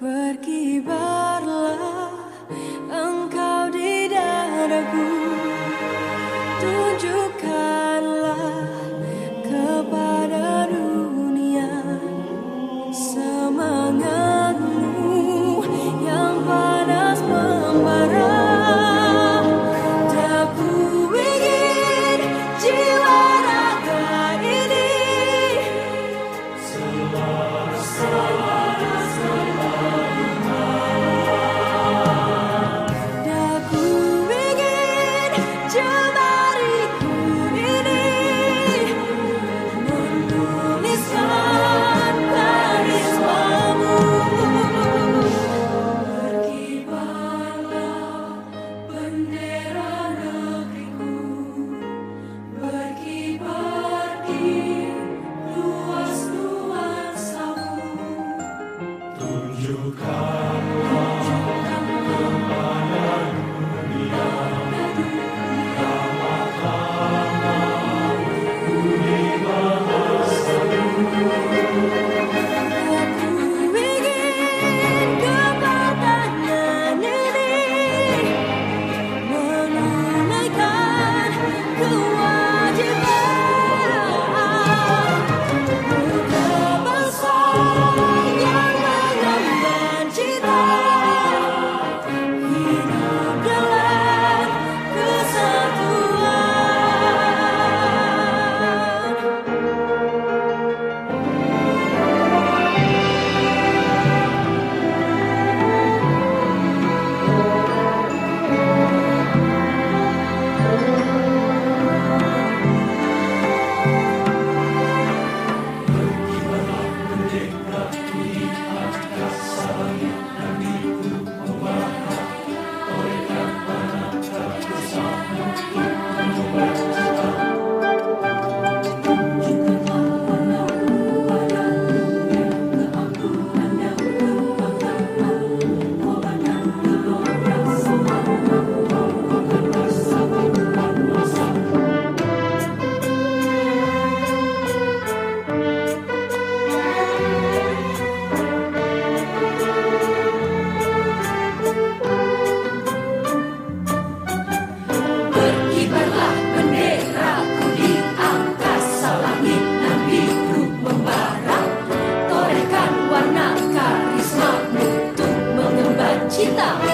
Berkibarlah engkau di dadaku. Tunjukkanlah kepada you come. warna karismamu untuk mengembang cita.